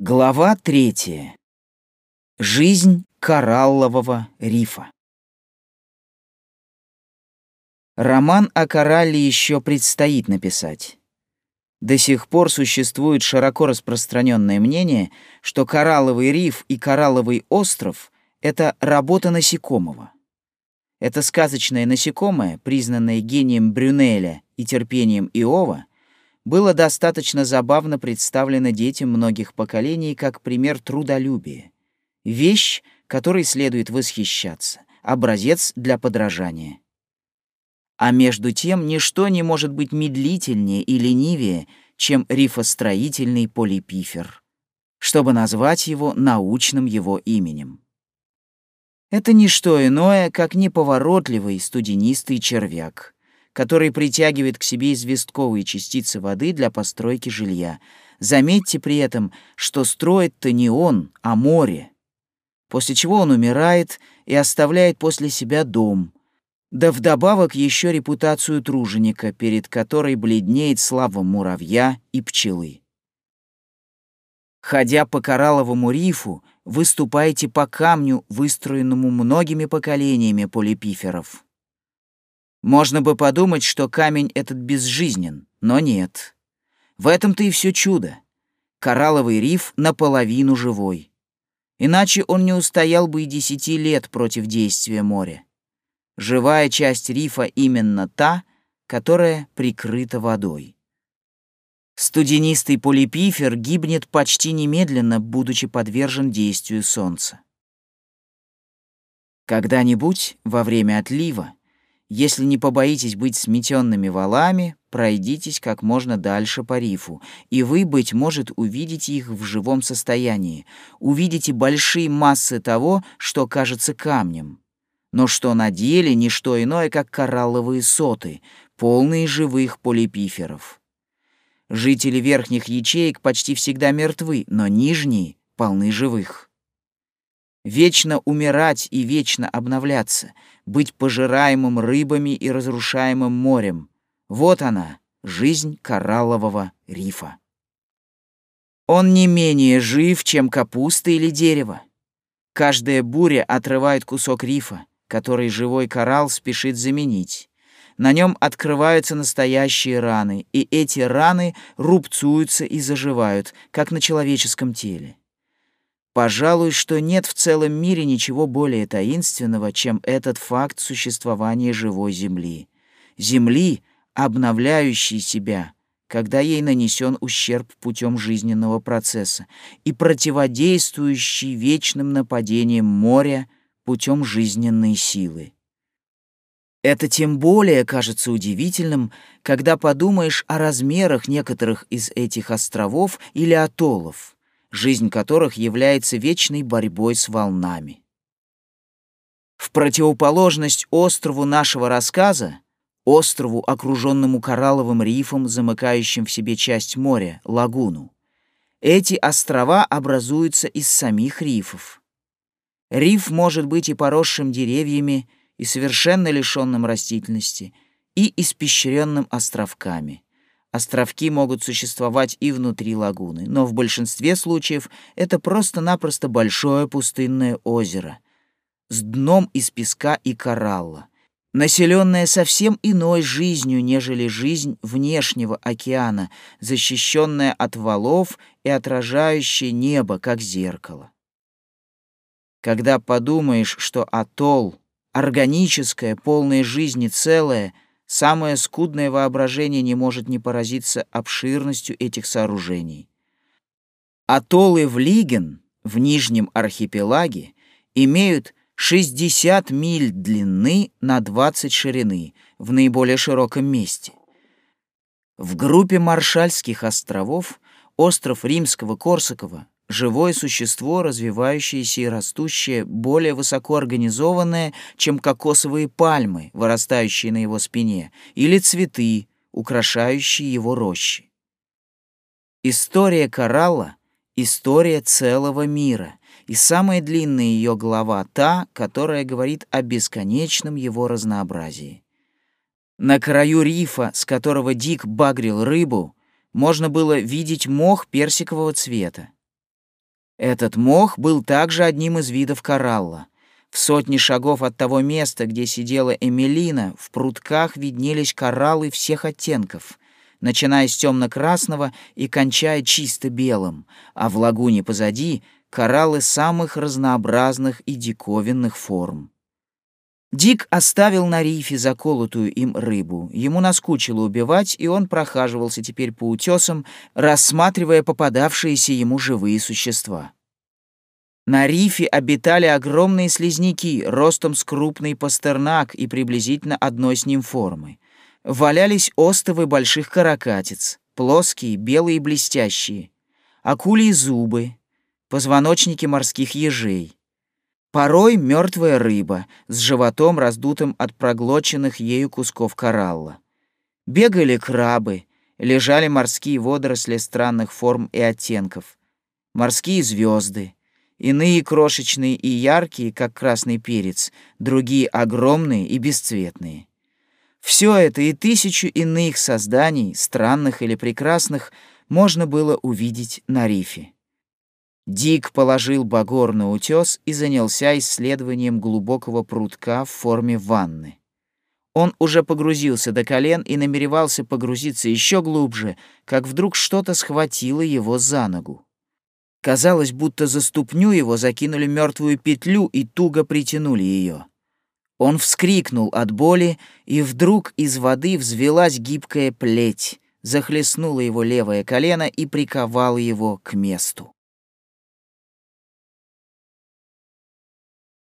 Глава третья. Жизнь кораллового рифа. Роман о коралле еще предстоит написать. До сих пор существует широко распространенное мнение, что коралловый риф и коралловый остров — это работа насекомого. Это сказочное насекомое, признанное гением Брюнеля и терпением Иова, было достаточно забавно представлено детям многих поколений как пример трудолюбия. Вещь, которой следует восхищаться, образец для подражания. А между тем ничто не может быть медлительнее и ленивее, чем рифостроительный полипифер, чтобы назвать его научным его именем. Это не что иное, как неповоротливый студенистый червяк — который притягивает к себе известковые частицы воды для постройки жилья. Заметьте при этом, что строит-то не он, а море. После чего он умирает и оставляет после себя дом. Да вдобавок еще репутацию труженика, перед которой бледнеет слава муравья и пчелы. Ходя по коралловому рифу, выступаете по камню, выстроенному многими поколениями полипиферов. Можно бы подумать, что камень этот безжизнен, но нет. В этом-то и все чудо. Коралловый риф наполовину живой. Иначе он не устоял бы и десяти лет против действия моря. Живая часть рифа именно та, которая прикрыта водой. Студенистый полипифер гибнет почти немедленно, будучи подвержен действию солнца. Когда-нибудь во время отлива если не побоитесь быть сметенными валами, пройдитесь как можно дальше по рифу, и вы, быть может, увидите их в живом состоянии, увидите большие массы того, что кажется камнем, но что на деле не что иное, как коралловые соты, полные живых полипиферов. Жители верхних ячеек почти всегда мертвы, но нижние полны живых вечно умирать и вечно обновляться, быть пожираемым рыбами и разрушаемым морем. Вот она, жизнь кораллового рифа. Он не менее жив, чем капуста или дерево. Каждая буря отрывает кусок рифа, который живой коралл спешит заменить. На нем открываются настоящие раны, и эти раны рубцуются и заживают, как на человеческом теле. Пожалуй, что нет в целом мире ничего более таинственного, чем этот факт существования живой Земли. Земли, обновляющей себя, когда ей нанесен ущерб путем жизненного процесса, и противодействующей вечным нападениям моря путем жизненной силы. Это тем более кажется удивительным, когда подумаешь о размерах некоторых из этих островов или атоллов жизнь которых является вечной борьбой с волнами. В противоположность острову нашего рассказа, острову, окруженному коралловым рифом, замыкающим в себе часть моря, лагуну, эти острова образуются из самих рифов. Риф может быть и поросшим деревьями, и совершенно лишенным растительности, и испещренным островками — Островки могут существовать и внутри лагуны, но в большинстве случаев это просто-напросто большое пустынное озеро с дном из песка и коралла, населенное совсем иной жизнью, нежели жизнь внешнего океана, защищенное от валов и отражающее небо, как зеркало. Когда подумаешь, что атолл, органическое, полное жизни целое — Самое скудное воображение не может не поразиться обширностью этих сооружений. Атоллы Лиген, в Нижнем архипелаге, имеют 60 миль длины на 20 ширины в наиболее широком месте. В группе Маршальских островов остров Римского-Корсакова живое существо, развивающееся и растущее, более высоко организованное, чем кокосовые пальмы, вырастающие на его спине, или цветы, украшающие его рощи. История коралла — история целого мира, и самая длинная ее глава — та, которая говорит о бесконечном его разнообразии. На краю рифа, с которого Дик багрил рыбу, можно было видеть мох персикового цвета. Этот мох был также одним из видов коралла. В сотни шагов от того места, где сидела Эмилина, в прутках виднелись кораллы всех оттенков, начиная с темно-красного и кончая чисто белым, а в лагуне позади — кораллы самых разнообразных и диковинных форм. Дик оставил на рифе заколотую им рыбу. Ему наскучило убивать, и он прохаживался теперь по утесам, рассматривая попадавшиеся ему живые существа. На рифе обитали огромные слизняки, ростом с крупный пастернак и приблизительно одной с ним формы. Валялись остовы больших каракатиц, плоские, белые и блестящие, акулии зубы, позвоночники морских ежей. Порой мертвая рыба с животом, раздутым от проглоченных ею кусков коралла. Бегали крабы, лежали морские водоросли странных форм и оттенков, морские звезды, иные крошечные и яркие, как красный перец, другие огромные и бесцветные. Все это и тысячу иных созданий, странных или прекрасных, можно было увидеть на рифе. Дик положил багор на утес и занялся исследованием глубокого прутка в форме ванны. Он уже погрузился до колен и намеревался погрузиться еще глубже, как вдруг что-то схватило его за ногу. Казалось, будто за ступню его закинули мертвую петлю и туго притянули ее. Он вскрикнул от боли, и вдруг из воды взвелась гибкая плеть, захлестнула его левое колено и приковала его к месту.